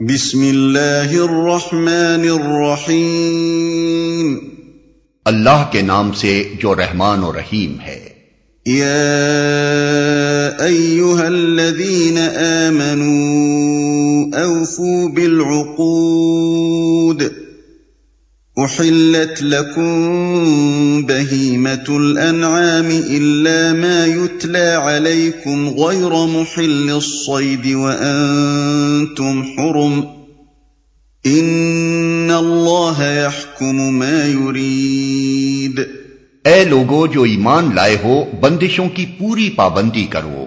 بسم اللہ الرحمن الرحیم۔ اللہ کے نام سے جو رحمان و رحیم ہے۔ یا ایوہا الذین آمنوا اوفوا بالعقود۔ احلت لكم بهيمة الأنعام إلا ما يتلى عليكم غير محل الصيد وأنتم حرم إن الله يحكم ما يريد اے لوگو جو ایمان لائے ہو، بندشوں کی پوری پابندی کرو۔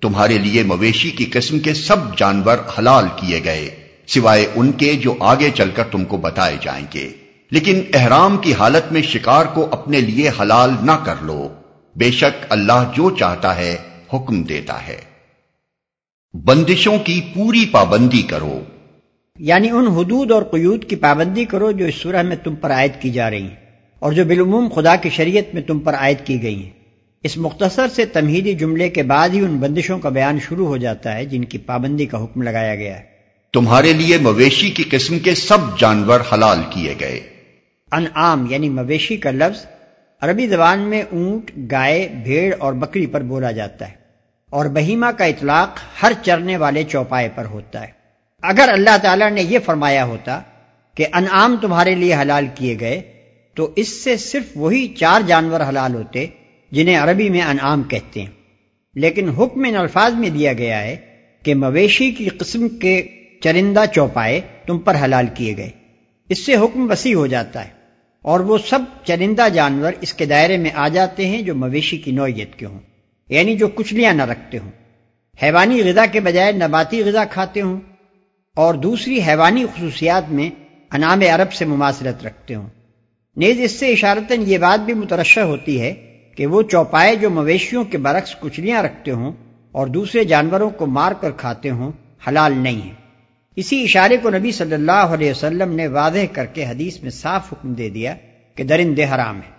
تمہارے لیے مویشی کی قسم کے سب جانور حلال کیے گئے، سوائے ان کے جو آگے چل کر تم کو بتائے جائیں گے۔ لیکن احرام کی حالت میں شکار کو اپنے لیے حلال نہ کر لو۔ بے شک اللہ جو چاہتا ہے حکم دیتا ہے۔ بندشوں کی پوری پابندی کرو۔ یعنی ان حدود اور قیود کی پابندی کرو جو اس سورہ میں تم پر عائد کی جا رہی ہیں اور جو بالعموم خدا کی شریعت میں تم پر عائد کی گئی ہیں۔ اس مختصر سے تمہیدی جملے کے بعد ہی ان بندشوں کا بیان شروع ہو جاتا ہے جن کی پابندی کا حکم لگایا گیا ہے۔ تمہارے لیے مویشی کی قسم کے سب جانور حلال کیے گئے۔ انعام یعنی مویشی کا لفظ عربی زبان میں اونٹ، گائے، بھیڑ اور بکری پر بولا جاتا ہے اور بہیما کا اطلاق ہر چرنے والے چوپائے پر ہوتا ہے۔ اگر اللہ تعالیٰ نے یہ فرمایا ہوتا کہ انعام تمہارے لیے حلال کیے گئے، تو اس سے صرف وہی چار جانور حلال ہوتے جنہیں عربی میں انعام کہتے ہیں۔ لیکن حکم ان الفاظ میں دیا گیا ہے کہ مویشی کی قسم کے چرندہ چوپائے تم پر حلال کیے گئے۔ اس سے حکم وسیع ہو جاتا ہے۔ اور وہ سب چرندہ جانور اس کے دائرے میں آ جاتے ہیں جو مویشی کی نوعیت کے ہوں یعنی جو کچلیاں نہ رکھتے ہوں۔ حیوانی غذا کے بجائے نباتی غذا کھاتے ہوں اور دوسری حیوانی خصوصیات میں انعام عرب سے مماثلت رکھتے ہوں۔ نیز اس سے اشارتاً یہ بات بھی مترشہ ہوتی ہے کہ وہ چوپائے جو مویشیوں کے برعکس کچلیاں رکھتے ہوں اور دوسرے جانوروں کو مار کر کھاتے ہوں، حلال نہیں ہیں اسی اشارے کو نبی صلی اللہ علیہ وسلم نے واضح کر کے حدیث میں صاف حکم دے دیا کہ درندے حرام ہے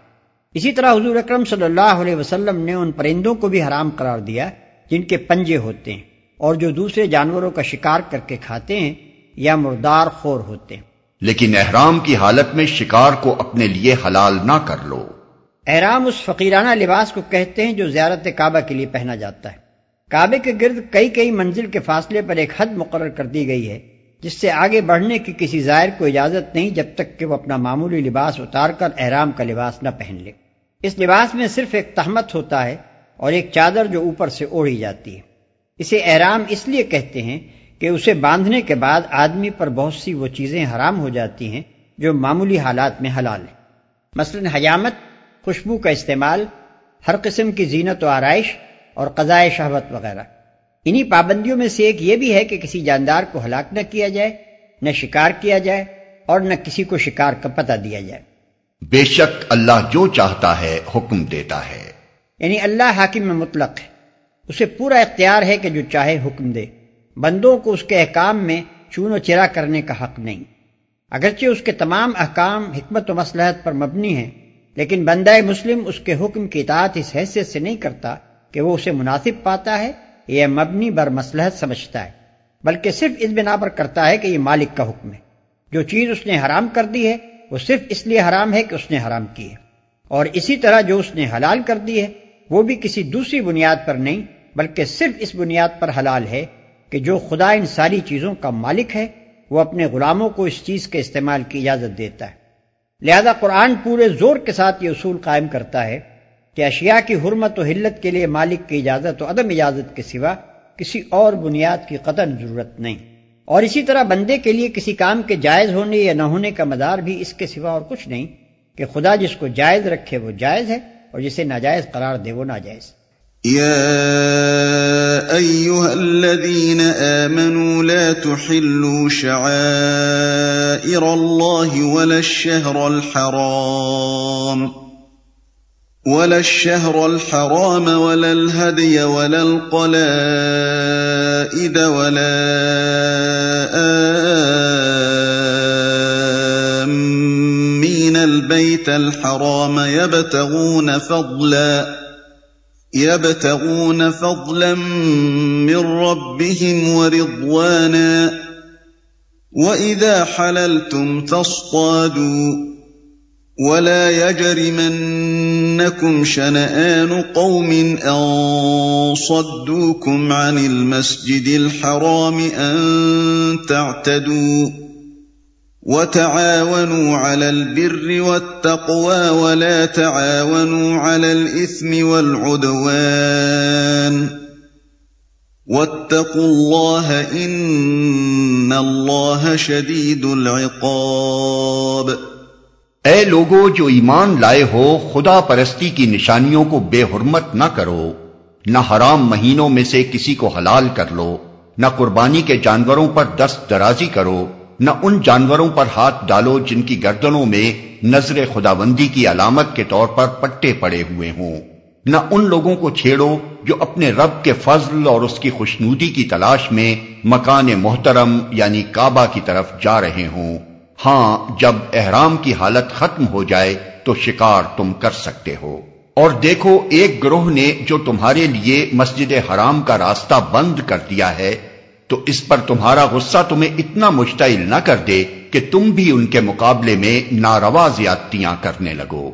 اسی طرح حضور اکرم صلی اللہ علیہ وسلم نے ان پرندوں کو بھی حرام قرار دیا جن کے پنجے ہوتے ہیں اور جو دوسرے جانوروں کا شکار کر کے کھاتے ہیں یا مردار خور ہوتے ہیں۔ لیکن احرام کی حالت میں شکار کو اپنے لیے حلال نہ کر لو۔ احرام اس فقیرانہ لباس کو کہتے ہیں جو زیارت کعبہ کے لیے پہنا جاتا ہے۔ کعبے کے گرد کئی کئی منزل کے فاصلے پر ایک حد مقرر کر دی گئی ہے، جس سے آگے بڑھنے کی کسی زائر کو اجازت نہیں جب تک کہ وہ اپنا معمولی لباس اتار کر احرام کا لباس نہ پہن لے۔ اس لباس میں صرف ایک تہمت ہوتا ہے اور ایک چادر جو اوپر سے اوڑھی جاتی ہے۔ اسے احرام اس لیے کہتے ہیں کہ اسے باندھنے کے بعد آدمی پر بہت سی وہ چیزیں حرام ہو جاتی ہیں جو معمولی حالات میں حلال ہیں۔ مثلا حجامت، خوشبو کا استعمال، ہر قسم کی زینت و آرائش اور قضائے شہوت وغیرہ۔ انہی پابندیوں میں سے ایک یہ بھی ہے کہ کسی جاندار کو ہلاک نہ کیا جائے نہ شکار کیا جائے اور نہ کسی کو شکار کا پتہ دیا جائے۔ بے شک اللہ جو چاہتا ہے حکم دیتا ہے۔ یعنی اللہ حاکم میں مطلق ہے۔ اسے پورا اختیار ہے کہ جو چاہے حکم دے۔ بندوں کو اس کے احکام میں چون و چرا کرنے کا حق نہیں۔ اگرچہ اس کے تمام احکام حکمت و مسلحت پر مبنی ہیں لیکن بندہ مسلم اس کے حکم کی اطاعت اس حیثیت سے نہیں کرتا کہ وہ اسے مناسب پاتا ہے یا مبنی بر مسلحت سمجھتا ہے۔ بلکہ صرف اس بنا پر کرتا ہے کہ یہ مالک کا حکم ہے۔ جو چیز اس نے حرام کر دی ہے، وہ صرف اس لیے حرام ہے کہ اس نے حرام کی ہے۔ اور اسی طرح جو اس نے حلال کر دی ہے، وہ بھی کسی دوسری بنیاد پر نہیں، بلکہ صرف اس بنیاد پر حلال ہے کہ جو خدا ان ساری چیزوں کا مالک ہے، وہ اپنے غلاموں کو اس چیز کے استعمال کی اجازت دیتا ہے۔ لہذا قرآن پورے زور کے ساتھ یہ اصول قائم کرتا ہے کہ اشیاء کی حرمت و حلت کے لیے مالک کی اجازت و عدم اجازت کے سوا کسی اور بنیاد کی قطن ضرورت نہیں۔ اور اسی طرح بندے کے لیے کسی کام کے جائز ہونے یا نہ ہونے کا مدار بھی اس کے سوا اور کچھ نہیں کہ خدا جس کو جائز رکھے وہ جائز ہے اور جسے ناجائز قرار دے وہ ناجائز۔ لا تحلوا شعائر ولا الشهر الحرام۔ ولا الشهر الحرام ولا الهدي ولا القلائد ولا آمين البيت الحرام يبتغون فضلا يبتغون فضلا من ربهم ورضوانا وَإِذَا حَلَلْتُمْ فَاصْطَادُوا ولا يجرمنكم شنآن قوم أن صدوكم عن المسجد الحرام أن تعتدوا وتعاونوا على البر والتقوى ولا تعاونوا على الإثم والعدوان واتقوا الله إن الله شديد العقاب اے لوگو جو ایمان لائے ہو، خدا پرستی کی نشانیوں کو بے حرمت نہ کرو، نہ حرام مہینوں میں سے کسی کو حلال کر لو، نہ قربانی کے جانوروں پر دست درازی کرو، نہ ان جانوروں پر ہاتھ ڈالو جن کی گردنوں میں نظر خداوندی کی علامت کے طور پر پٹے پڑے ہوئے ہوں، نہ ان لوگوں کو چھیڑو جو اپنے رب کے فضل اور اس کی خوشنودی کی تلاش میں مکان محترم یعنی کعبہ کی طرف جا رہے ہوں۔ ہاں جب احرام کی حالت ختم ہو جائے تو شکار تم کر سکتے ہو۔ اور دیکھو، ایک گروہ نے جو تمہارے لیے مسجد حرام کا راستہ بند کر دیا ہے، تو اس پر تمہارا غصہ تمہیں اتنا مشتعل نہ کر دے کہ تم بھی ان کے مقابلے میں ناروا زیادتیاں کرنے لگو۔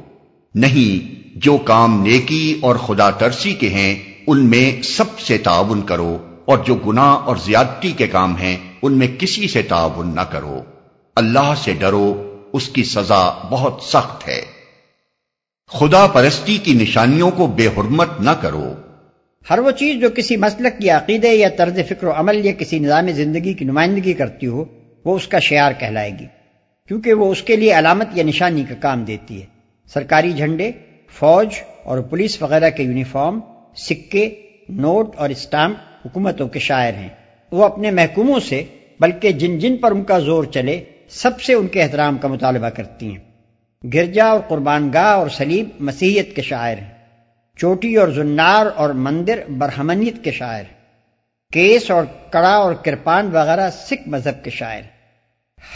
نہیں، جو کام نیکی اور خدا ترسی کے ہیں، ان میں سب سے تعاون کرو، اور جو گناہ اور زیادتی کے کام ہیں، ان میں کسی سے تعاون نہ کرو۔ اللہ سے ڈرو، اس کی سزا بہت سخت ہے۔ خدا پرستی کی نشانیوں کو بے حرمت نہ کرو۔ ہر وہ چیز جو کسی مسلک یا عقیدے یا طرز فکر و عمل یا کسی نظام زندگی کی نمائندگی کرتی ہو، وہ اس کا شعار کہلائے گی۔ کیونکہ وہ اس کے لیے علامت یا نشانی کا کام دیتی ہے۔ سرکاری جھنڈے، فوج اور پولیس وغیرہ کے یونیفارم، سکے، نوٹ اور اسٹامپ حکومتوں کے شاعر ہیں۔ وہ اپنے محکوموں سے، بلکہ جن جن پر ان کا زور چلے سب سے ان کے احترام کا مطالبہ کرتی ہیں۔ گرجا اور قربان گاہ اور سلیب مسیحیت کے شاعر ہیں۔ چوٹی اور زنار اور مندر برہمنیت کے شاعر کیس اور کڑا اور کرپان وغیرہ سکھ مذہب کے شاعر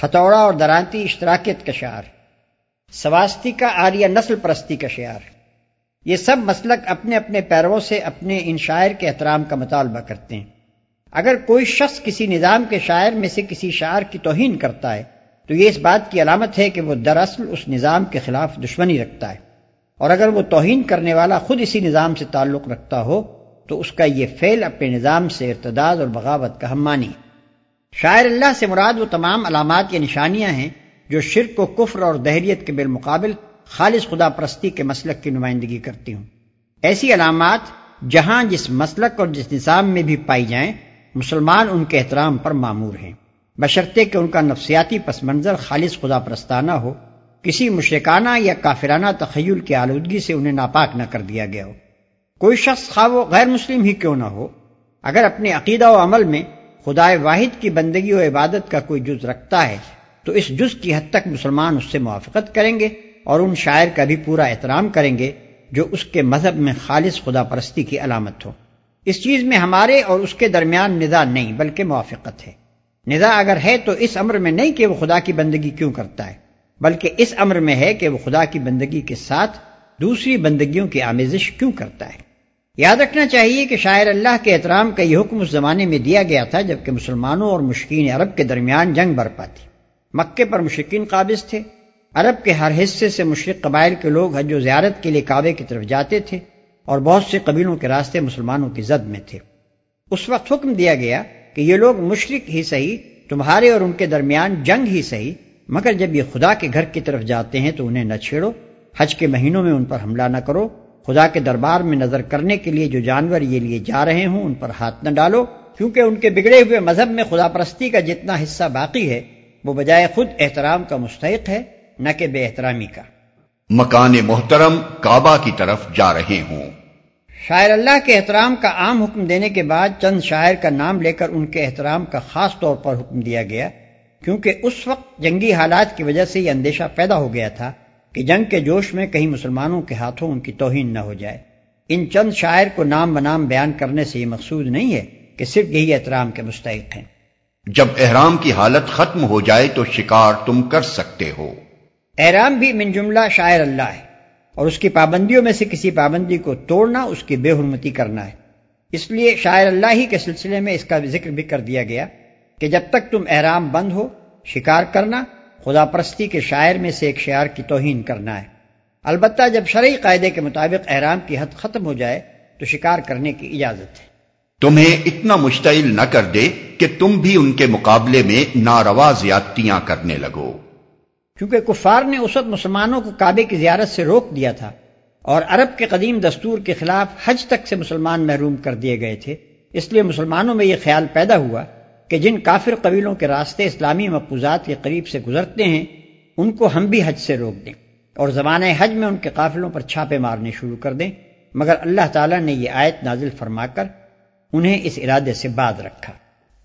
ہتھوڑا اور درانتی اشتراکیت کا شعر سواستی کا آریہ نسل پرستی کا شعر یہ سب مسلک اپنے اپنے پیروں سے اپنے ان شاعر کے احترام کا مطالبہ کرتے ہیں۔ اگر کوئی شخص کسی نظام کے شاعر میں سے کسی شاعر کی توہین کرتا ہے تو یہ اس بات کی علامت ہے کہ وہ دراصل اس نظام کے خلاف دشمنی رکھتا ہے۔ اور اگر وہ توہین کرنے والا خود اسی نظام سے تعلق رکھتا ہو، تو اس کا یہ فعل اپنے نظام سے ارتداد اور بغاوت کا ہم مانی۔ شاعر اللہ سے مراد وہ تمام علامات یا نشانیاں ہیں جو شرک و کفر اور دہریت کے بالمقابل خالص خدا پرستی کے مسلک کی نمائندگی کرتی ہوں۔ ایسی علامات جہاں جس مسلک اور جس نظام میں بھی پائی جائیں، مسلمان ان کے احترام پر معمور ہیں۔ بشرطے کہ ان کا نفسیاتی پس منظر خالص خدا پرستانہ ہو، کسی مشرکانہ یا کافرانہ تخیل کی آلودگی سے انہیں ناپاک نہ کر دیا گیا ہو۔ کوئی شخص خواہ و غیر مسلم ہی کیوں نہ ہو۔ اگر اپنے عقیدہ و عمل میں خدا واحد کی بندگی و عبادت کا کوئی جز رکھتا ہے، تو اس جز کی حد تک مسلمان اس سے موافقت کریں گے اور ان شاعر کا بھی پورا احترام کریں گے جو اس کے مذہب میں خالص خدا پرستی کی علامت ہو۔ اس چیز میں ہمارے اور اس کے درمیان ندا نہیں، بلکہ موافقت ہے۔ ندا اگر ہے تو اس امر میں نہیں کہ وہ خدا کی بندگی کیوں کرتا ہے، بلکہ اس امر میں ہے کہ وہ خدا کی بندگی کے ساتھ دوسری بندگیوں کی آمیزش کیوں کرتا ہے۔ یاد رکھنا چاہیے کہ شاعر اللہ کے احترام کا یہ حکم اس زمانے میں دیا گیا تھا جبکہ مسلمانوں اور مشکین عرب کے درمیان جنگ برپا تھی۔ مکے پر مشکین قابض تھے۔ عرب کے ہر حصے سے مشرق قبائل کے لوگ حج و زیارت کے لیے کعبے کی طرف جاتے تھے اور بہت سے قبیلوں کے راستے مسلمانوں کی زد میں تھے۔ اس وقت حکم دیا گیا کہ یہ لوگ مشرق ہی صحیح، تمہارے اور ان کے درمیان جنگ ہی صحیح، مگر جب یہ خدا کے گھر کی طرف جاتے ہیں تو انہیں نہ چھیڑو، حج کے مہینوں میں ان پر حملہ نہ کرو، خدا کے دربار میں نظر کرنے کے لیے جو جانور یہ لیے جا رہے ہوں ان پر ہاتھ نہ ڈالو، کیونکہ ان کے بگڑے ہوئے مذہب میں خدا پرستی کا جتنا حصہ باقی ہے، وہ بجائے خود احترام کا مستحق ہے، نہ کہ بے احترامی کا۔ مکان محترم کعبہ کی طرف جا رہے ہوں۔ شاعر اللہ کے احترام کا عام حکم دینے کے بعد چند شاعر کا نام لے کر ان کے احترام کا خاص طور پر حکم دیا گیا کیونکہ اس وقت جنگی حالات کی وجہ سے یہ اندیشہ پیدا ہو گیا تھا کہ جنگ کے جوش میں کہیں مسلمانوں کے ہاتھوں ان کی توہین نہ ہو جائے۔ ان چند شاعر کو نام بنام بیان کرنے سے یہ مقصود نہیں ہے کہ صرف یہی احترام کے مستحق ہیں۔ جب احرام کی حالت ختم ہو جائے تو شکار تم کر سکتے ہو۔ احرام بھی من جملہ شاعر اللہ ہے۔ اور اس کی پابندیوں میں سے کسی پابندی کو توڑنا، اس کی بے حرمتی کرنا ہے۔ اس لیے شاعر اللہ ہی کے سلسلے میں اس کا ذکر بھی کر دیا گیا کہ جب تک تم احرام بند ہو، شکار کرنا، خدا پرستی کے شاعر میں سے ایک شعر کی توہین کرنا ہے۔ البتہ جب شرعی قاعدے کے مطابق احرام کی حد ختم ہو جائے، تو شکار کرنے کی اجازت ہے۔ تمہیں اتنا مشتعل نہ کر دے کہ تم بھی ان کے مقابلے میں ناروا زیادتیاں کرنے لگو۔ کیونکہ کفار نے اس وقت مسلمانوں کو کعبے کی زیارت سے روک دیا تھا اور عرب کے قدیم دستور کے خلاف حج تک سے مسلمان محروم کر دیے گئے تھے۔ اس لیے مسلمانوں میں یہ خیال پیدا ہوا کہ جن کافر قبیلوں کے راستے اسلامی مقبوضات کے قریب سے گزرتے ہیں، ان کو ہم بھی حج سے روک دیں اور زمانہ حج میں ان کے قافلوں پر چھاپے مارنے شروع کر دیں۔ مگر اللہ تعالیٰ نے یہ آیت نازل فرما کر انہیں اس ارادے سے بعد رکھا۔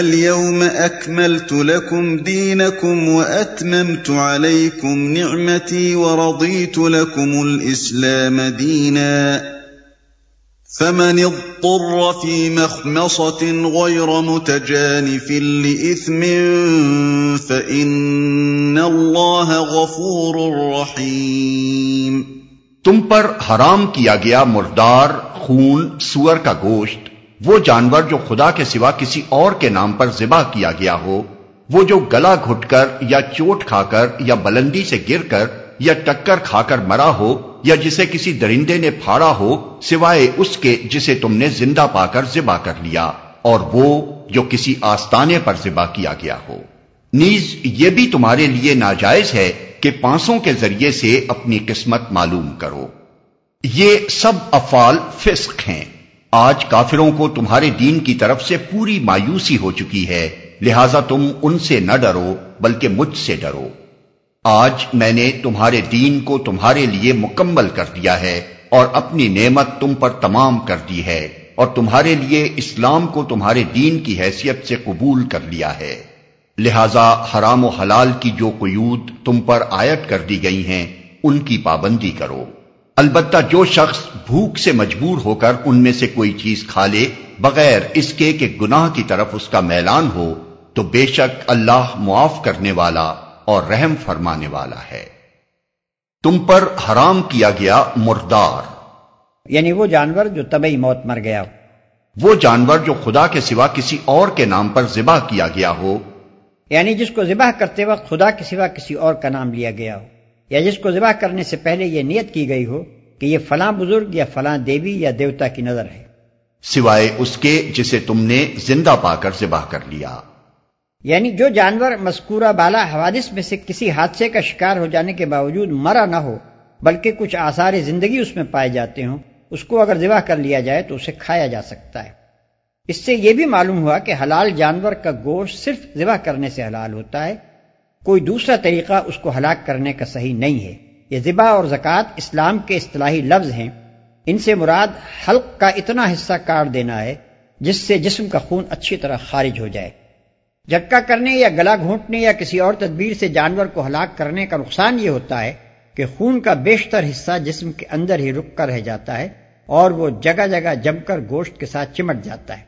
اليوم اكملت لكم دينكم واتممت عليكم نعمتي ورضيت لكم الاسلام دينا. فمن اضطر في مخمصة غير متجانف لإثم فإن الله غفور رحيم. تم پر حرام کیا گیا مردار، خون، سور کا گوشت وہ جانور جو خدا کے سوا کسی اور کے نام پر ذبح کیا گیا ہو، وہ جو گلا گھٹ کر یا چوٹ کھا کر یا بلندی سے گر کر یا ٹکر کھا کر مرا ہو یا جسے کسی درندے نے پھاڑا ہو، سوائے اس کے جسے تم نے زندہ پا کر ذبح کر لیا، اور وہ جو کسی آستانے پر ذبح کیا گیا ہو۔ نیز یہ بھی تمہارے لیے ناجائز ہے کہ پانسوں کے ذریعے سے اپنی قسمت معلوم کرو۔ یہ سب افعال فسق ہیں۔ آج کافروں کو تمہارے دین کی طرف سے پوری مایوسی ہو چکی ہے، لہذا تم ان سے نہ ڈرو، بلکہ مجھ سے ڈرو۔ آج میں نے تمہارے دین کو تمہارے لیے مکمل کر دیا ہے اور اپنی نعمت تم پر تمام کر دی ہے اور تمہارے لیے اسلام کو تمہارے دین کی حیثیت سے قبول کر لیا ہے۔ لہذا حرام و حلال کی جو قیود تم پر آیت کر دی گئی ہیں، ان کی پابندی کرو۔ البتہ جو شخص بھوک سے مجبور ہو کر ان میں سے کوئی چیز کھا لے بغیر اس کے کہ گناہ کی طرف اس کا میلان ہو تو بے شک اللہ معاف کرنے والا اور رحم فرمانے والا ہے۔ تم پر حرام کیا گیا مردار۔ یعنی وہ جانور جو طبی موت مر گیا ہو۔ وہ جانور جو خدا کے سوا کسی اور کے نام پر ذبح کیا گیا ہو۔ یعنی جس کو ذبح کرتے وقت خدا کے سوا کسی اور کا نام لیا گیا ہو۔ یا جس کو ذبح کرنے سے پہلے یہ نیت کی گئی ہو کہ یہ فلاں بزرگ یا فلاں دیوی یا دیوتا کی نظر ہے۔ سوائے اس کے جسے تم نے زندہ پا کر ذبح کر لیا۔ یعنی جو جانور مذکورہ بالا حوادث میں سے کسی حادثے کا شکار ہو جانے کے باوجود مرا نہ ہو بلکہ کچھ آثار زندگی اس میں پائے جاتے ہوں اس کو اگر ذبح کر لیا جائے تو اسے کھایا جا سکتا ہے۔ اس سے یہ بھی معلوم ہوا کہ حلال جانور کا گوشت صرف ذبح کرنے سے حلال ہوتا ہے کوئی دوسرا طریقہ اس کو ہلاک کرنے کا صحیح نہیں ہے۔ یہ ذبح اور زکوٰۃ اسلام کے اصطلاحی لفظ ہیں۔ ان سے مراد حلق کا اتنا حصہ کاٹ دینا ہے جس سے جسم کا خون اچھی طرح خارج ہو جائے۔ جھٹکا کرنے یا گلا گھونٹنے یا کسی اور تدبیر سے جانور کو ہلاک کرنے کا نقصان یہ ہوتا ہے کہ خون کا بیشتر حصہ جسم کے اندر ہی رک کر رہ جاتا ہے اور وہ جگہ جگہ جم کر گوشت کے ساتھ چمٹ جاتا ہے۔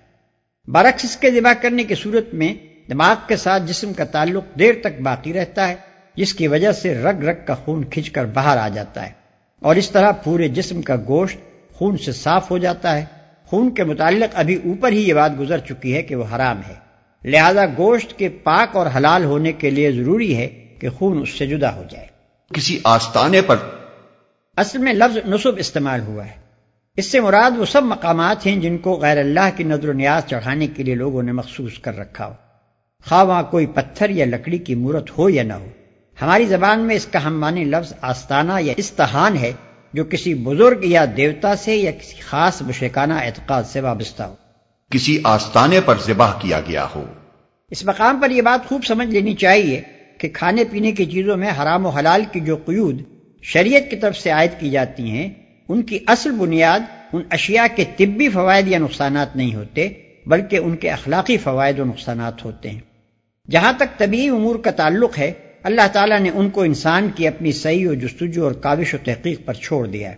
برعکس اس کے ذبح کرنے کی صورت میں دماغ کے ساتھ جسم کا تعلق دیر تک باقی رہتا ہے جس کی وجہ سے رگ رگ کا خون کھنچ کر باہر آ جاتا ہے۔ اور اس طرح پورے جسم کا گوشت خون سے صاف ہو جاتا ہے۔ خون کے متعلق ابھی اوپر ہی یہ بات گزر چکی ہے کہ وہ حرام ہے۔ لہذا گوشت کے پاک اور حلال ہونے کے لیے ضروری ہے کہ خون اس سے جدا ہو جائے۔ کسی آستانے پر۔ اصل میں لفظ نصب استعمال ہوا ہے۔ اس سے مراد وہ سب مقامات ہیں جن کو غیر اللہ کی نظر و نیاز چڑھانے کے لیے لوگوں نے مخصوص کر رکھا ہو۔ خواہ وہاں کوئی پتھر یا لکڑی کی مورت ہو یا نہ ہو۔ ہماری زبان میں اس کا ہم معنی لفظ آستانہ یا استحان ہے جو کسی بزرگ یا دیوتا سے یا کسی خاص مشرکانہ اعتقاد سے وابستہ ہو۔ کسی آستانے پر ذبح کیا گیا ہو۔ اس مقام پر یہ بات خوب سمجھ لینی چاہیے کہ کھانے پینے کی چیزوں میں حرام و حلال کی جو قیود شریعت کی طرف سے عائد کی جاتی ہیں ان کی اصل بنیاد ان اشیاء کے طبی فوائد یا نقصانات نہیں ہوتے بلکہ ان کے اخلاقی فوائد و نقصانات ہوتے ہیں۔ جہاں تک طبی امور کا تعلق ہے، اللہ تعالیٰ نے ان کو انسان کی اپنی صحیح و جستجو اور کاوش و تحقیق پر چھوڑ دیا ہے۔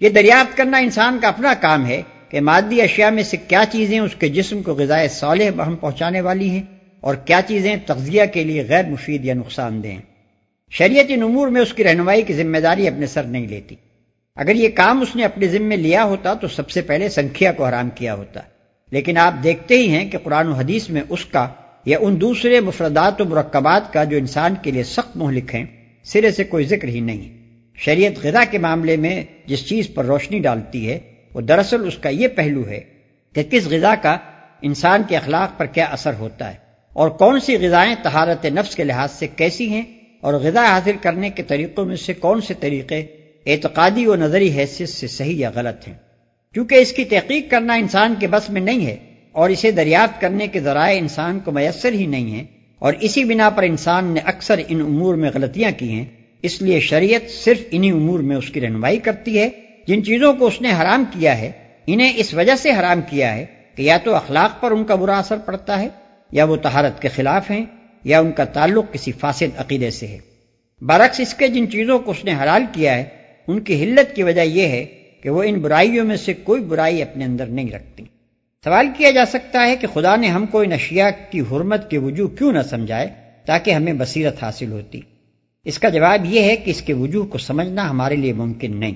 یہ دریافت کرنا انسان کا اپنا کام ہے کہ مادی اشیاء میں سے کیا چیزیں اس کے جسم کو غذائے صالح بہم پہنچانے والی ہیں اور کیا چیزیں تغذیہ کے لیے غیر مفید یا نقصان دہ شریعت ان امور میں اس کی رہنمائی کی ذمہ داری اپنے سر نہیں لیتی۔ اگر یہ کام اس نے اپنے ذمے لیا ہوتا تو سب سے پہلے سنکھیا کو حرام کیا ہوتا۔ لیکن آپ دیکھتے ہی ہیں کہ قرآن و حدیث میں اس کا یا ان دوسرے مفردات و مرکبات کا جو انسان کے لیے سخت مہلک ہیں، سرے سے کوئی ذکر ہی نہیں۔ شریعت غذا کے معاملے میں جس چیز پر روشنی ڈالتی ہے، وہ دراصل اس کا یہ پہلو ہے کہ کس غذا کا انسان کے اخلاق پر کیا اثر ہوتا ہے اور کون سی غذائیں تہارت نفس کے لحاظ سے کیسی ہیں اور غذا حاصل کرنے کے طریقوں میں سے کون سے طریقے اعتقادی و نظری حیثیت سے صحیح یا غلط ہیں۔ کیونکہ اس کی تحقیق کرنا انسان کے بس میں نہیں ہے اور اسے دریافت کرنے کے ذرائع انسان کو میسر ہی نہیں ہیں، اور اسی بنا پر انسان نے اکثر ان امور میں غلطیاں کی ہیں، اس لیے شریعت صرف انہی امور میں اس کی رہنمائی کرتی ہے، جن چیزوں کو اس نے حرام کیا ہے، انہیں اس وجہ سے حرام کیا ہے کہ یا تو اخلاق پر ان کا برا اثر پڑتا ہے، یا وہ تہارت کے خلاف ہیں، یا ان کا تعلق کسی فاسد عقیدے سے ہے۔ برعکس اس کے جن چیزوں کو اس نے حلال کیا ہے، ان کی حلت کی وجہ یہ ہے کہ وہ ان برائیوں میں سے کوئی برائی اپنے اندر نہیں رکھتی۔ سوال کیا جا سکتا ہے کہ خدا نے ہم کو ان اشیاء کی حرمت کے وجوہ کیوں نہ سمجھائے تاکہ ہمیں بصیرت حاصل ہوتی؟ اس کا جواب یہ ہے کہ اس کے وجوہ کو سمجھنا ہمارے لیے ممکن نہیں۔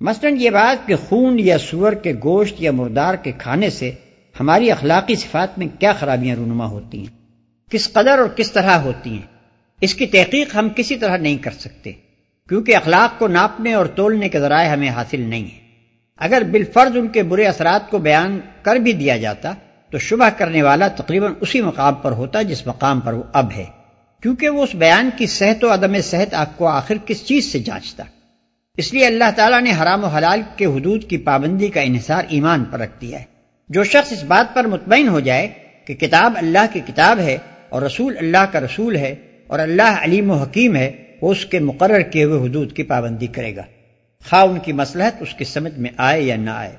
مثلا یہ بات کہ خون یا سور کے گوشت یا مردار کے کھانے سے ہماری اخلاقی صفات میں کیا خرابیاں رونما ہوتی ہیں؟ کس قدر اور کس طرح ہوتی ہیں؟ اس کی تحقیق ہم کسی طرح نہیں کر سکتے، کیونکہ اخلاق کو ناپنے اور تولنے کے ذرائع ہمیں حاصل نہیں ہیں۔ اگر بالفرض ان کے برے اثرات کو بیان کر بھی دیا جاتا، تو شبہ کرنے والا تقریباً اسی مقام پر ہوتا جس مقام پر وہ اب ہے۔ کیونکہ وہ اس بیان کی صحت و عدم صحت آپ کو آخر کس چیز سے جانچتا؟ اس لیے اللہ تعالیٰ نے حرام و حلال کے حدود کی پابندی کا انحصار ایمان پر رکھ دیا ہے۔ جو شخص اس بات پر مطمئن ہو جائے کہ کتاب اللہ کی کتاب ہے اور رسول اللہ کا رسول ہے اور اللہ علیم و حکیم ہے، وہ اس کے مقرر کیے ہوئے حدود کی پابندی کرے گا۔ خواہ ان کی مسلحت اس کی سمجھ میں آئے یا نہ آئے۔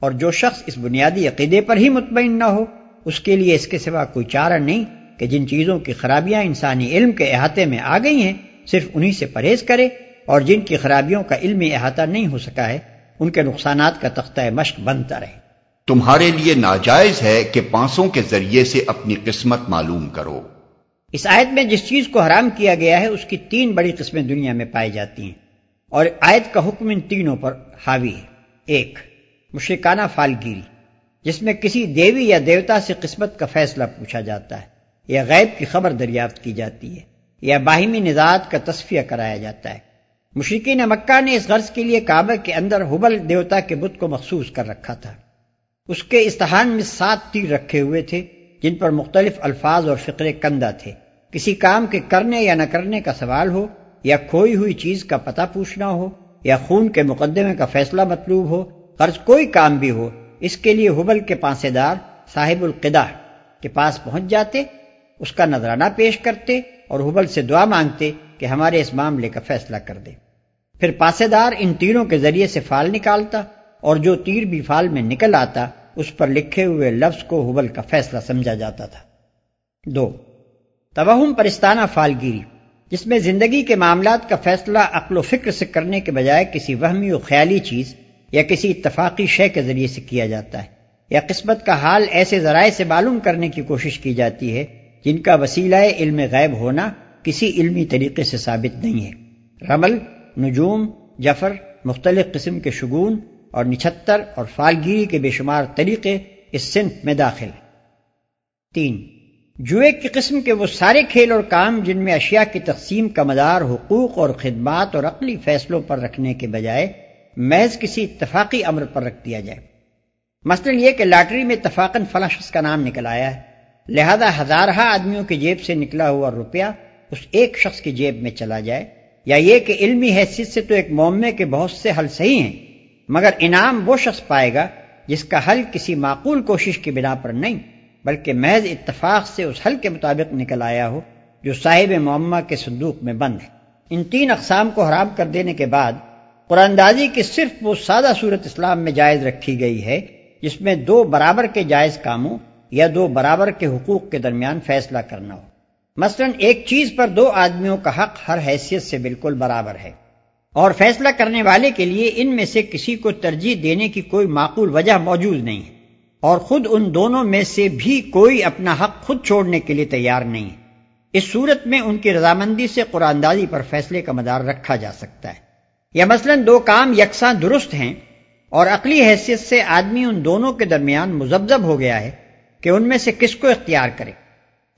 اور جو شخص اس بنیادی عقیدے پر ہی مطمئن نہ ہو اس کے لیے اس کے سوا کوئی چارہ نہیں کہ جن چیزوں کی خرابیاں انسانی علم کے احاطے میں آ گئی ہیں صرف انہی سے پرہیز کرے اور جن کی خرابیوں کا علمی احاطہ نہیں ہو سکا ہے ان کے نقصانات کا تختہ مشق بنتا رہے۔ تمہارے لیے ناجائز ہے کہ پانسوں کے ذریعے سے اپنی قسمت معلوم کرو۔ اس آیت میں جس چیز کو حرام کیا گیا ہے اس کی تین بڑی قسمیں دنیا میں پائی جاتی ہیں۔ اور آیت کا حکم ان تینوں پر حاوی ہے۔ ایک، مشرکانہ فالگیری جس میں کسی دیوی یا دیوتا سے قسمت کا فیصلہ پوچھا جاتا ہے، یا غیب کی خبر دریافت کی جاتی ہے، یا باہمی نژاد کا تصفیہ کرایا جاتا ہے۔ مشرقین مکہ نے اس غرض کے لیے کعبہ کے اندر حبل دیوتا کے بت کو مخصوص کر رکھا تھا۔ اس کے استحان میں سات تیر رکھے ہوئے تھے، جن پر مختلف الفاظ اور فکرے کندہ تھے۔ کسی کام کے کرنے یا نہ کرنے کا سوال ہو یا کھوئی ہوئی چیز کا پتہ پوچھنا ہو یا خون کے مقدمے کا فیصلہ مطلوب ہو قرض کوئی کام بھی ہو، اس کے لیے حبل کے پانسے دار صاحب القدا کے پاس پہنچ جاتے، اس کا نذرانہ پیش کرتے اور حبل سے دعا مانگتے کہ ہمارے اس معاملے کا فیصلہ کر دے۔ پھر پاسے دار ان تیروں کے ذریعے سے فال نکالتا اور جو تیر بھی فال میں نکل آتا، اس پر لکھے ہوئے لفظ کو حبل کا فیصلہ سمجھا جاتا تھا۔ دو، توہم پرستانہ فالگیری۔ جس میں زندگی کے معاملات کا فیصلہ عقل و فکر سے کرنے کے بجائے کسی وہمی و خیالی چیز یا کسی اتفاقی شے کے ذریعے سے کیا جاتا ہے، یا قسمت کا حال ایسے ذرائع سے معلوم کرنے کی کوشش کی جاتی ہے جن کا وسیلہ علم غیب ہونا کسی علمی طریقے سے ثابت نہیں ہے۔ رمل، نجوم، جفر مختلف قسم کے شگون اور نچھتر اور فالگیری کے بے شمار طریقے اس صنف میں داخل۔ تین جوئے کی قسم کے وہ سارے کھیل اور کام جن میں اشیاء کی تقسیم کا مدار، حقوق اور خدمات اور عقلی فیصلوں پر رکھنے کے بجائے محض کسی اتفاقی امر پر رکھ دیا جائے۔ مثلا یہ کہ لاٹری میں اتفاقاً فلاں شخص کا نام نکل آیا ہے۔ لہذا ہزارہ آدمیوں کی جیب سے نکلا ہوا روپیہ اس ایک شخص کی جیب میں چلا جائے۔ یا یہ کہ علمی حیثیت سے تو ایک معمے کے بہت سے حل صحیح ہیں، مگر انعام وہ شخص پائے گا جس کا حل کسی معقول کوشش کی بنا پر نہیں۔ بلکہ محض اتفاق سے اس حل کے مطابق نکل آیا ہو جو صاحب معمہ کے صندوق میں بند ہے۔ ان تین اقسام کو حرام کر دینے کے بعد قرآن دازی کی صرف وہ سادہ صورت اسلام میں جائز رکھی گئی ہے جس میں دو برابر کے جائز کاموں یا دو برابر کے حقوق کے درمیان فیصلہ کرنا ہو۔ مثلا ایک چیز پر دو آدمیوں کا حق ہر حیثیت سے بالکل برابر ہے۔ اور فیصلہ کرنے والے کے لیے ان میں سے کسی کو ترجیح دینے کی کوئی معقول وجہ موجود نہیں ہے۔ اور خود ان دونوں میں سے بھی کوئی اپنا حق خود چھوڑنے کے لیے تیار نہیں۔ اس صورت میں ان کی رضامندی سے قرآن دازی پر فیصلے کا مدار رکھا جا سکتا ہے۔ یا مثلا دو کام یکساں درست ہیں اور عقلی حیثیت سے آدمی ان دونوں کے درمیان مزبزب ہو گیا ہے کہ ان میں سے کس کو اختیار کرے۔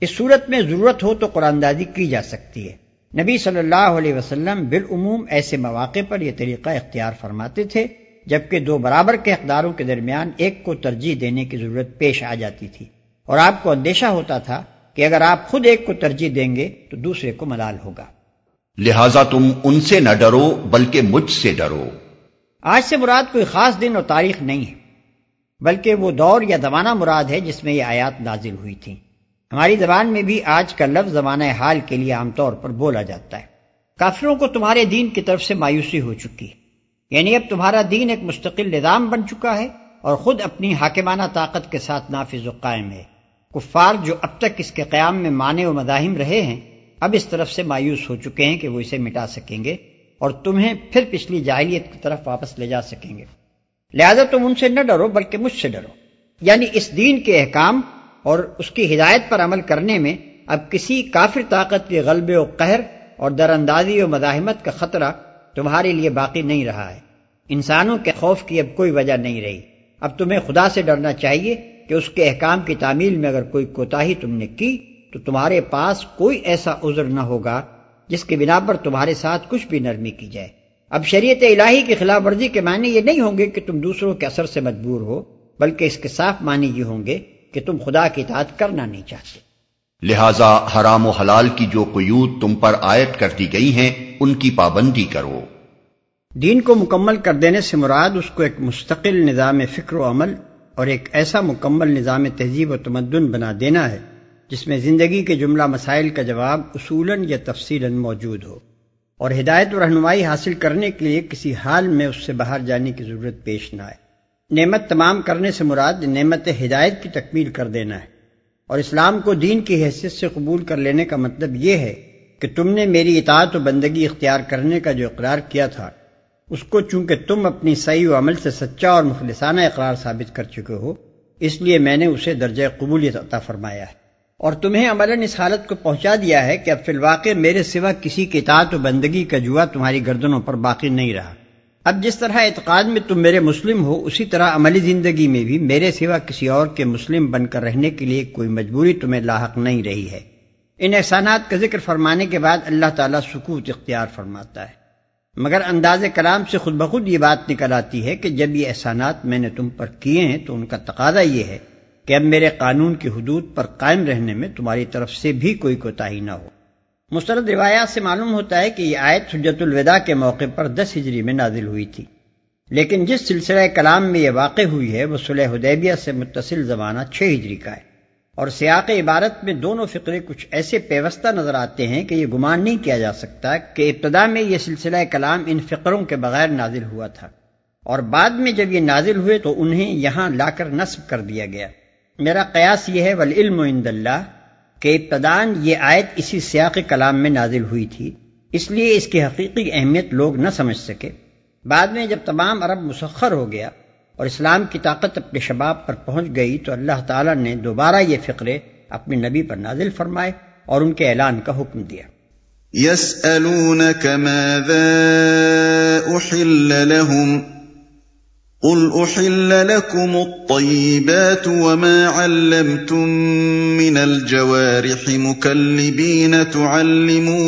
اس صورت میں ضرورت ہو تو قرآن دازی کی جا سکتی ہے۔ نبی صلی اللہ علیہ وسلم بالعموم ایسے مواقع پر یہ طریقہ اختیار فرماتے تھے۔ جبکہ دو برابر کے اقداروں کے درمیان ایک کو ترجیح دینے کی ضرورت پیش آ جاتی تھی۔ اور آپ کو اندیشہ ہوتا تھا کہ اگر آپ خود ایک کو ترجیح دیں گے تو دوسرے کو ملال ہوگا۔ لہذا تم ان سے نہ ڈرو بلکہ مجھ سے ڈرو۔ آج سے مراد کوئی خاص دن اور تاریخ نہیں ہے بلکہ وہ دور یا زمانہ مراد ہے جس میں یہ آیات نازل ہوئی تھی ہماری زبان میں بھی آج کا لفظ زمانہ حال کے لیے عام طور پر بولا جاتا ہے۔ کافروں کو تمہارے دین کی طرف سے مایوسی ہو چکی ہے۔ یعنی اب تمہارا دین ایک مستقل نظام بن چکا ہے اور خود اپنی حاکمانہ طاقت کے ساتھ نافذ و قائم ہے۔ کفار جو اب تک اس کے قیام میں مانے و مداحم رہے ہیں، اب اس طرف سے مایوس ہو چکے ہیں کہ وہ اسے مٹا سکیں گے اور تمہیں پھر پچھلی جاہلیت کی طرف واپس لے جا سکیں گے۔ لہذا تم ان سے نہ ڈرو، بلکہ مجھ سے ڈرو۔ یعنی اس دین کے احکام اور اس کی ہدایت پر عمل کرنے میں اب کسی کافر طاقت کے غلبے و قہر اور در اندازی و مزاحمت کا خطرہ تمہارے لیے باقی نہیں رہا ہے۔ انسانوں کے خوف کی اب کوئی وجہ نہیں رہی۔ اب تمہیں خدا سے ڈرنا چاہیے کہ اس کے احکام کی تعمیل میں اگر کوئی کوتاہی تم نے کی تو تمہارے پاس کوئی ایسا عذر نہ ہوگا جس کے بنا پر تمہارے ساتھ کچھ بھی نرمی کی جائے۔ اب شریعت الہی کی خلاف ورزی کے معنی یہ نہیں ہوں گے کہ تم دوسروں کے اثر سے مجبور ہو، بلکہ اس کے صاف معنی یہ ہوں گے کہ تم خدا کی اطاعت کرنا نہیں چاہتے۔ لہذا حرام و حلال کی جو قیود تم پر عائد کر دی گئی ہیں، ان کی پابندی کرو۔ دین کو مکمل کر دینے سے مراد اس کو ایک مستقل نظام فکر و عمل اور ایک ایسا مکمل نظام تہذیب و تمدن بنا دینا ہے جس میں زندگی کے جملہ مسائل کا جواب اصولاً یا تفصیل موجود ہو اور ہدایت و رہنمائی حاصل کرنے کے لیے کسی حال میں اس سے باہر جانے کی ضرورت پیش نہ آئے۔ نعمت تمام کرنے سے مراد نعمت ہدایت کی تکمیل کر دینا ہے۔ اور اسلام کو دین کی حیثیت سے قبول کر لینے کا مطلب یہ ہے کہ تم نے میری اطاعت و بندگی اختیار کرنے کا جو اقرار کیا تھا اس کو چونکہ تم اپنی صحیح و عمل سے سچا اور مخلصانہ اقرار ثابت کر چکے ہو، اس لیے میں نے اسے درجہ قبولیت عطا فرمایا ہے۔ اور تمہیں عملاً اس حالت کو پہنچا دیا ہے کہ اب فی الواقع میرے سوا کسی کی اطاعت و بندگی کا جوا تمہاری گردنوں پر باقی نہیں رہا۔ اب جس طرح اعتقاد میں تم میرے مسلم ہو، اسی طرح عملی زندگی میں بھی میرے سوا کسی اور کے مسلم بن کر رہنے کے لیے کوئی مجبوری تمہیں لاحق نہیں رہی ہے۔ ان احسانات کا ذکر فرمانے کے بعد اللہ تعالیٰ سکوت اختیار فرماتا ہے۔ مگر انداز کلام سے خود بخود یہ بات نکل آتی ہے کہ جب یہ احسانات میں نے تم پر کیے ہیں تو ان کا تقاضا یہ ہے کہ اب میرے قانون کی حدود پر قائم رہنے میں تمہاری طرف سے بھی کوئی کوتاہی نہ ہو۔ مسترد روایات سے معلوم ہوتا ہے کہ یہ آیت حجت الوداع کے موقع پر دس ہجری میں نازل ہوئی تھی۔ لیکن جس سلسلہ کلام میں یہ واقع ہوئی ہے وہ صلح حدیبیہ سے متصل زمانہ چھ ہجری کا ہے۔ اور سیاق عبارت میں دونوں فقرے کچھ ایسے پیوستہ نظر آتے ہیں کہ یہ گمان نہیں کیا جا سکتا کہ ابتدا میں یہ سلسلہ کلام ان فقروں کے بغیر نازل ہوا تھا اور بعد میں جب یہ نازل ہوئے تو انہیں یہاں لا کر نصب کر دیا گیا۔ میرا قیاس یہ ہے ولعلم عند اللہ، کہ ابتدان یہ آیت اسی سیاق کلام میں نازل ہوئی تھی، اس لیے اس کی حقیقی اہمیت لوگ نہ سمجھ سکے۔ بعد میں جب تمام عرب مسخر ہو گیا اور اسلام کی طاقت اپنے شباب پر پہنچ گئی تو اللہ تعالیٰ نے دوبارہ یہ فقرے اپنے نبی پر نازل فرمائے اور ان کے اعلان کا حکم دیا۔ يسألونك ماذا احل لهم؟ قل احل لكم الطيبات وما علمتم من الجوارح مكلبين تعلمونهن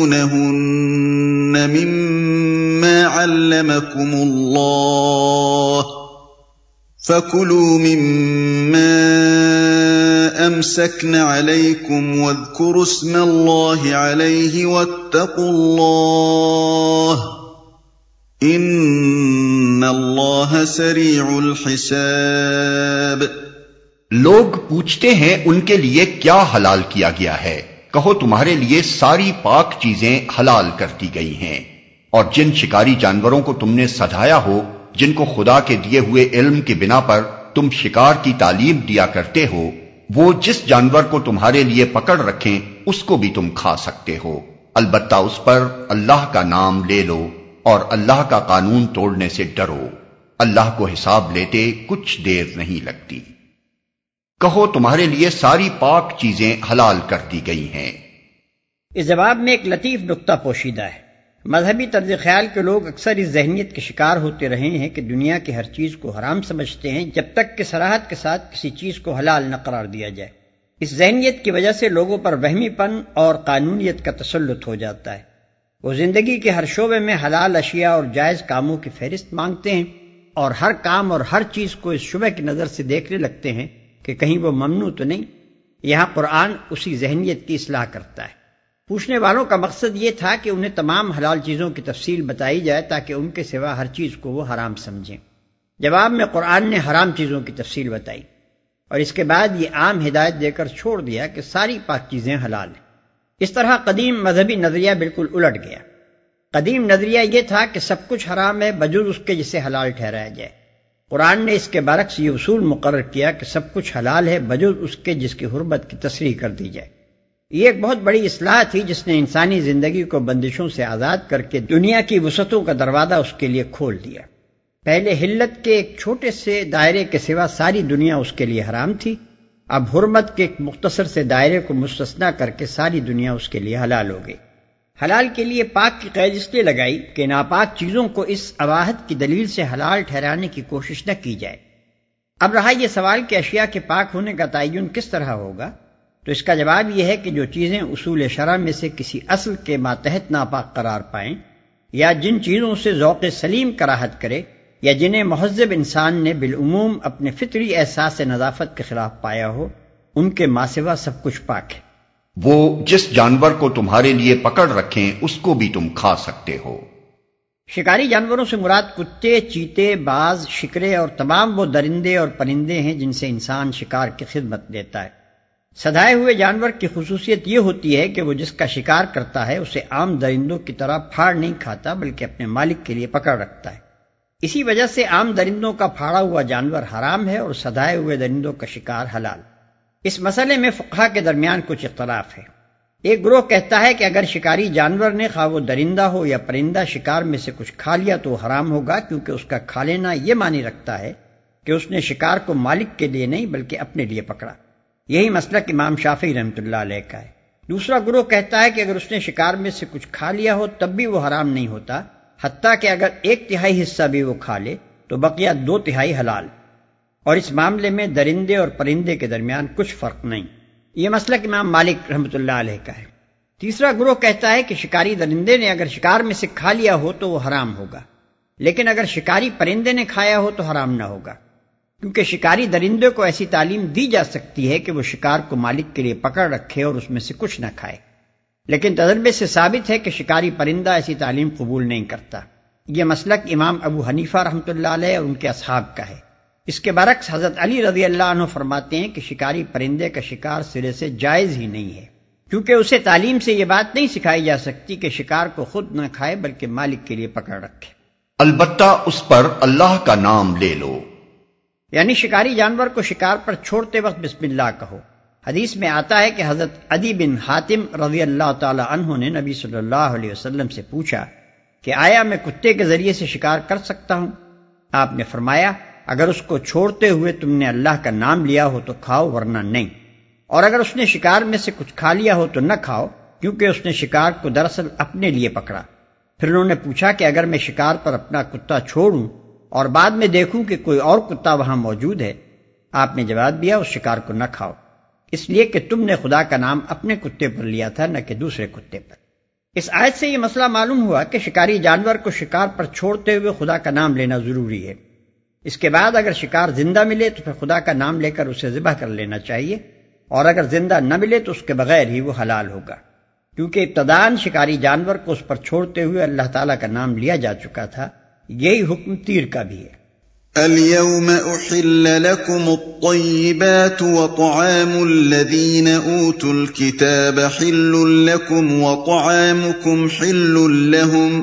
مما علمكم الله فكلوا مما أمسكن عليكم واذكروا اسم الله عليه واتقوا الله إن الله سريع الحساب لوگ پوچھتے ہیں ان کے لیے کیا حلال کیا گیا ہے۔ کہو تمہارے لیے ساری پاک چیزیں حلال کر دی گئی ہیں۔ اور جن شکاری جانوروں کو تم نے سجایا ہو جن کو خدا کے دیے ہوئے علم کی بنا پر تم شکار کی تعلیم دیا کرتے ہو، وہ جس جانور کو تمہارے لیے پکڑ رکھیں، اس کو بھی تم کھا سکتے ہو۔ البتہ اس پر اللہ کا نام لے لو اور اللہ کا قانون توڑنے سے ڈرو۔ اللہ کو حساب لیتے کچھ دیر نہیں لگتی۔ کہو تمہارے لیے ساری پاک چیزیں حلال کر دی گئی ہیں۔ اس جواب میں ایک لطیف نقطہ پوشیدہ ہے۔ مذہبی طرز خیال کے لوگ اکثر اس ذہنیت کے شکار ہوتے رہے ہیں کہ دنیا کی ہر چیز کو حرام سمجھتے ہیں جب تک کہ سراحت کے ساتھ کسی چیز کو حلال نہ قرار دیا جائے۔ اس ذہنیت کی وجہ سے لوگوں پر وہمی پن اور قانونیت کا تسلط ہو جاتا ہے۔ وہ زندگی کے ہر شعبے میں حلال اشیاء اور جائز کاموں کی فہرست مانگتے ہیں اور ہر کام اور ہر چیز کو اس شبہ کی نظر سے دیکھنے لگتے ہیں کہ کہیں وہ ممنوع تو نہیں۔ یہاں قرآن اسی ذہنیت کی اصلاح کرتا ہے۔ پوچھنے والوں کا مقصد یہ تھا کہ انہیں تمام حلال چیزوں کی تفصیل بتائی جائے تاکہ ان کے سوا ہر چیز کو وہ حرام سمجھیں۔ جواب میں قرآن نے حرام چیزوں کی تفصیل بتائی اور اس کے بعد یہ عام ہدایت دے کر چھوڑ دیا کہ ساری پاک چیزیں حلال ہیں۔ اس طرح قدیم مذہبی نظریہ بالکل الٹ گیا۔ قدیم نظریہ یہ تھا کہ سب کچھ حرام ہے، بجز اس کے جسے حلال ٹھہرایا جائے۔ قرآن نے اس کے برعکس یہ اصول مقرر کیا کہ سب کچھ حلال ہے، بجز اس کے جس کی حربت کی تصریح کر دی جائے۔ یہ ایک بہت بڑی اصلاح تھی جس نے انسانی زندگی کو بندشوں سے آزاد کر کے دنیا کی وسعتوں کا دروازہ اس کے لیے کھول دیا۔ پہلے ہلت کے ایک چھوٹے سے دائرے کے سوا ساری دنیا اس کے لیے حرام تھی، اب حرمت کے ایک مختصر سے دائرے کو مستثنا کر کے ساری دنیا اس کے لیے حلال ہو گئی۔ حلال کے لیے پاک کی قید اس لیے لگائی کہ ناپاک چیزوں کو اس اواہد کی دلیل سے حلال ٹھہرانے کی کوشش نہ کی جائے۔ اب رہا یہ سوال کہ اشیاء کے پاک ہونے کا تعین کس طرح ہوگا؟ تو اس کا جواب یہ ہے کہ جو چیزیں اصول شرح میں سے کسی اصل کے ماتحت ناپاک قرار پائیں یا جن چیزوں سے ذوق سلیم کراہت کرے یا جنہیں مہذب انسان نے بالعموم اپنے فطری احساس نظافت کے خلاف پایا ہو ان کے ماسوا سب کچھ پاک ہے۔ وہ جس جانور کو تمہارے لیے پکڑ رکھیں اس کو بھی تم کھا سکتے ہو۔ شکاری جانوروں سے مراد کتے چیتے باز شکرے اور تمام وہ درندے اور پرندے ہیں جن سے انسان شکار کی خدمت دیتا ہے۔ سدائے ہوئے جانور کی خصوصیت یہ ہوتی ہے کہ وہ جس کا شکار کرتا ہے، اسے عام درندوں کی طرح پھاڑ نہیں کھاتا، بلکہ اپنے مالک کے لیے پکڑ رکھتا ہے۔ اسی وجہ سے عام درندوں کا پھاڑا ہوا جانور حرام ہے اور سدائے ہوئے درندوں کا شکار حلال۔ اس مسئلے میں فقہ کے درمیان کچھ اختلاف ہے۔ ایک گروہ کہتا ہے کہ اگر شکاری جانور نے خواہ وہ درندہ ہو یا پرندہ شکار میں سے کچھ کھا لیا تو حرام ہوگا، کیونکہ اس کا کھا لینا یہ مانی رکھتا ہے کہ اس نے شکار کو مالک کے لیے نہیں، بلکہ اپنے لیے پکڑا۔ یہی مسئلہ امام شافی رحمت اللہ علیہ کا ہے۔ دوسرا گروہ کہتا ہے کہ اگر اس نے شکار میں سے کچھ کھا لیا ہو، تب بھی وہ حرام نہیں ہوتا، حتیٰ کہ اگر ایک تہائی حصہ بھی وہ کھا لے تو بقیہ دو تہائی حلال۔ اور اس معاملے میں درندے اور پرندے کے درمیان کچھ فرق نہیں۔ یہ مسئلہ امام مالک رحمۃ اللہ علیہ کا ہے۔ تیسرا گروہ کہتا ہے کہ شکاری درندے نے اگر شکار میں سے کھا لیا ہو تو وہ حرام ہوگا، لیکن اگر شکاری پرندے نے کھایا ہو تو حرام نہ ہوگا۔ کیونکہ شکاری درندے کو ایسی تعلیم دی جا سکتی ہے کہ وہ شکار کو مالک کے لیے پکڑ رکھے اور اس میں سے کچھ نہ کھائے۔ لیکن تجربے سے ثابت ہے کہ شکاری پرندہ ایسی تعلیم قبول نہیں کرتا۔ یہ مسلک امام ابو حنیفہ رحمۃ اللہ علیہ اور ان کے اصحاب کا ہے۔ اس کے برعکس حضرت علی رضی اللہ عنہ فرماتے ہیں کہ شکاری پرندے کا شکار سرے سے جائز ہی نہیں ہے۔ کیونکہ اسے تعلیم سے یہ بات نہیں سکھائی جا سکتی کہ شکار کو خود نہ کھائے بلکہ مالک کے لیے پکڑ رکھے۔ البتہ اس پر اللہ کا نام لے لو۔ یعنی شکاری جانور کو شکار پر چھوڑتے وقت بسم اللہ کہو۔ حدیث میں آتا ہے کہ حضرت ادی بن حاتم رضی اللہ تعالی عنہ نے نبی صلی اللہ علیہ وسلم سے پوچھا کہ آیا میں کتے کے ذریعے سے شکار کر سکتا ہوں؟ آپ نے فرمایا، اگر اس کو چھوڑتے ہوئے تم نے اللہ کا نام لیا ہو تو کھاؤ ورنہ نہیں۔ اور اگر اس نے شکار میں سے کچھ کھا لیا ہو تو نہ کھاؤ، کیونکہ اس نے شکار کو دراصل اپنے لیے پکڑا۔ پھر انہوں نے پوچھا کہ اگر میں شکار پر اپنا کتا چھوڑوں اور بعد میں دیکھوں کہ کوئی اور کتا وہاں موجود ہے۔ آپ نے جواب دیا اس شکار کو نہ کھاؤ۔ اس لیے کہ تم نے خدا کا نام اپنے کتے پر لیا تھا، نہ کہ دوسرے کتے پر۔ اس آیت سے یہ مسئلہ معلوم ہوا کہ شکاری جانور کو شکار پر چھوڑتے ہوئے خدا کا نام لینا ضروری ہے۔ اس کے بعد اگر شکار زندہ ملے تو پھر خدا کا نام لے کر اسے ذبح کر لینا چاہیے۔ اور اگر زندہ نہ ملے تو اس کے بغیر ہی وہ حلال ہوگا۔ کیونکہ ابتدان شکاری جانور کو اس پر چھوڑتے ہوئے اللہ تعالیٰ کا نام لیا جا چکا تھا۔ یہی حکم تیر کا بھی ہے۔ اليوم احل لكم الطيبات وطعام الذين اوتوا الكتاب حل لكم وطعامكم حل لهم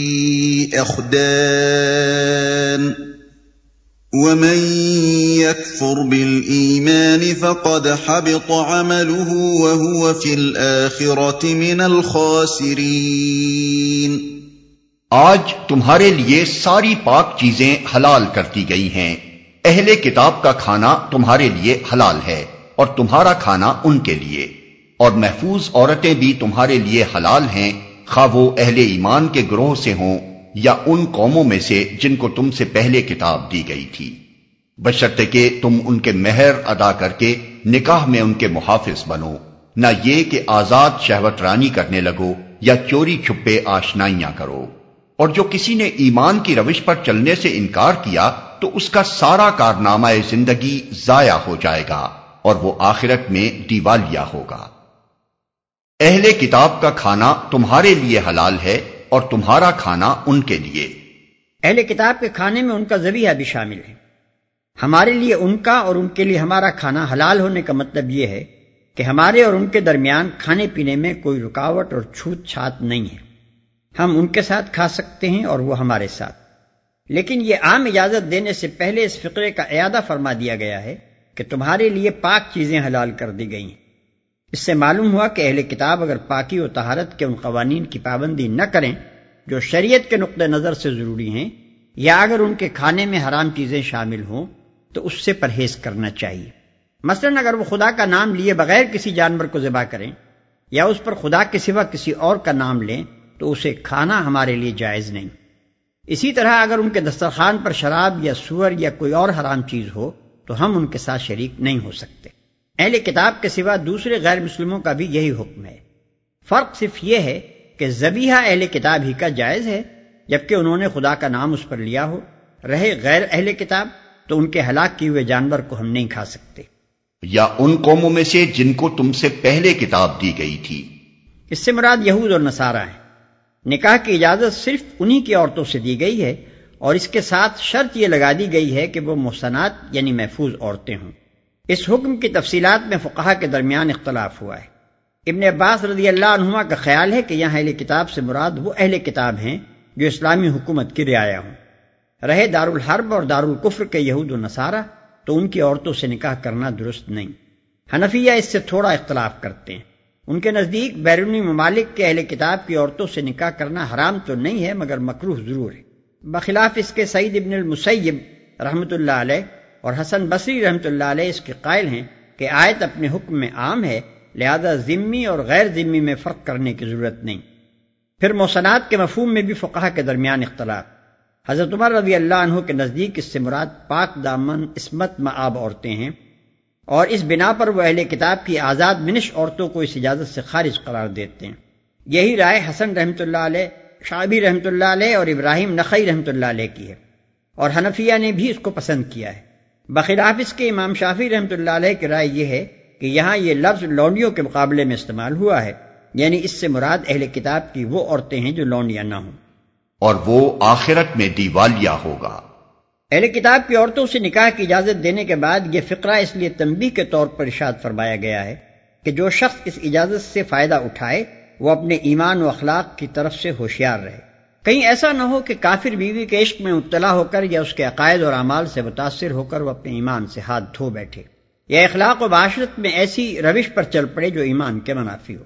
اخدان ومن يكفر بالايمان فقد حبط عمله وهو في الاخره من الخاسرين. آج تمہارے لیے ساری پاک چیزیں حلال کرتی گئی ہیں۔ اہل کتاب کا کھانا تمہارے لیے حلال ہے اور تمہارا کھانا ان کے لیے۔ اور محفوظ عورتیں بھی تمہارے لیے حلال ہیں، خواہ وہ اہل ایمان کے گروہ سے ہوں۔ یا ان قوموں میں سے جن کو تم سے پہلے کتاب دی گئی تھی۔ بشرط کہ تم ان کے مہر ادا کر کے نکاح میں ان کے محافظ بنو۔ نہ یہ کہ آزاد شہوت رانی کرنے لگو یا چوری چھپے آشنائیاں کرو۔ اور جو کسی نے ایمان کی روش پر چلنے سے انکار کیا تو اس کا سارا کارنامہ زندگی ضائع ہو جائے گا اور وہ آخرت میں دیوالیا ہوگا۔ اہل کتاب کا کھانا تمہارے لیے حلال ہے اور تمہارا کھانا ان کے لیے۔ اہل کتاب کے کھانے میں ان کا ذبیحہ بھی شامل ہے۔ ہمارے لیے ان کا اور ان کے لیے ہمارا کھانا حلال ہونے کا مطلب یہ ہے کہ ہمارے اور ان کے درمیان کھانے پینے میں کوئی رکاوٹ اور چھوت چھات نہیں ہے۔ ہم ان کے ساتھ کھا سکتے ہیں اور وہ ہمارے ساتھ۔ لیکن یہ عام اجازت دینے سے پہلے اس فقرے کا اعادہ فرما دیا گیا ہے کہ تمہارے لیے پاک چیزیں حلال کر دی گئی ہیں اس سے معلوم ہوا کہ اہل کتاب اگر پاکی و تہارت کے ان قوانین کی پابندی نہ کریں، جو شریعت کے نقطۂ نظر سے ضروری ہیں، یا اگر ان کے کھانے میں حرام چیزیں شامل ہوں، تو اس سے پرہیز کرنا چاہیے۔ مثلا اگر وہ خدا کا نام لیے بغیر کسی جانور کو ذبح کریں، یا اس پر خدا کے سوا کسی اور کا نام لیں، تو اسے کھانا ہمارے لیے جائز نہیں۔ اسی طرح اگر ان کے دسترخوان پر شراب یا سور یا کوئی اور حرام چیز ہو، تو ہم ان کے ساتھ شریک نہیں ہو سکتے۔ اہل کتاب کے سوا دوسرے غیر مسلموں کا بھی یہی حکم ہے۔ فرق صرف یہ ہے کہ زبیحہ اہل کتاب ہی کا جائز ہے جبکہ انہوں نے خدا کا نام اس پر لیا ہو۔ رہے غیر اہل کتاب تو ان کے ہلاک کیے ہوئے جانور کو ہم نہیں کھا سکتے۔ یا ان قوموں میں سے جن کو تم سے پہلے کتاب دی گئی تھی۔ اس سے مراد یہود اور نصارہ ہیں۔ نکاح کی اجازت صرف انہی کی عورتوں سے دی گئی ہے اور اس کے ساتھ شرط یہ لگا دی گئی ہے کہ وہ محسنات یعنی محفوظ عورتیں ہوں۔ اس حکم کی تفصیلات میں فقہ کے درمیان اختلاف ہوا ہے۔ ابن عباس رضی اللہ عنہما کا خیال ہے کہ یہاں اہل کتاب سے مراد وہ اہل کتاب ہیں جو اسلامی حکومت کی رعایا ہوں۔ رہے دار الحرب اور دارالقف کے یہود و نصارہ تو ان کی عورتوں سے نکاح کرنا درست نہیں۔ حنفیہ اس سے تھوڑا اختلاف کرتے ہیں۔ ان کے نزدیک بیرونی ممالک کے اہل کتاب کی عورتوں سے نکاح کرنا حرام تو نہیں ہے، مگر مکروح ضرور ہے۔ بخلاف اس کے سعید ابن المسیب رحمۃ اللہ علیہ اور حسن بصری رحمۃ اللہ علیہ اس کے قائل ہیں کہ آیت اپنے حکم میں عام ہے، لہذا ذمی اور غیر ذمی میں فرق کرنے کی ضرورت نہیں۔ پھر موسنات کے مفہوم میں بھی فقہ کے درمیان اختلاف۔ حضرت عمر رضی اللہ عنہ کے نزدیک اس سے مراد پاک دامن اسمت معاب عورتیں ہیں۔ اور اس بنا پر وہ اہل کتاب کی آزاد منش عورتوں کو اس اجازت سے خارج قرار دیتے ہیں۔ یہی رائے حسن رحمۃ اللہ علیہ شابی رحمۃ اللہ علیہ اور ابراہیم نقی رحمۃ اللہ علیہ کی ہے۔ اور حنفیہ نے بھی اس کو پسند کیا ہے۔ بخلاف اس کے امام شافی رحمۃ اللہ علیہ کی رائے یہ ہے کہ یہاں یہ لفظ لونڈیوں کے مقابلے میں استعمال ہوا ہے یعنی اس سے مراد اہل کتاب کی وہ عورتیں ہیں جو لونڈیاں نہ ہوں۔ اور وہ آخرت میں دیوالیا ہوگا۔ اہل کتاب کی عورتوں سے نکاح کی اجازت دینے کے بعد یہ فقرہ اس لیے تنبیہ کے طور پر ارشاد فرمایا گیا ہے کہ جو شخص اس اجازت سے فائدہ اٹھائے وہ اپنے ایمان و اخلاق کی طرف سے ہوشیار رہے۔ کہیں ایسا نہ ہو کہ کافر بیوی کے عشق میں مبتلا ہو کر یا اس کے عقائد اور اعمال سے متاثر ہو کر وہ اپنے ایمان سے ہاتھ دھو بیٹھے۔ یا اخلاق و معاشرت میں ایسی روش پر چل پڑے جو ایمان کے منافی ہو۔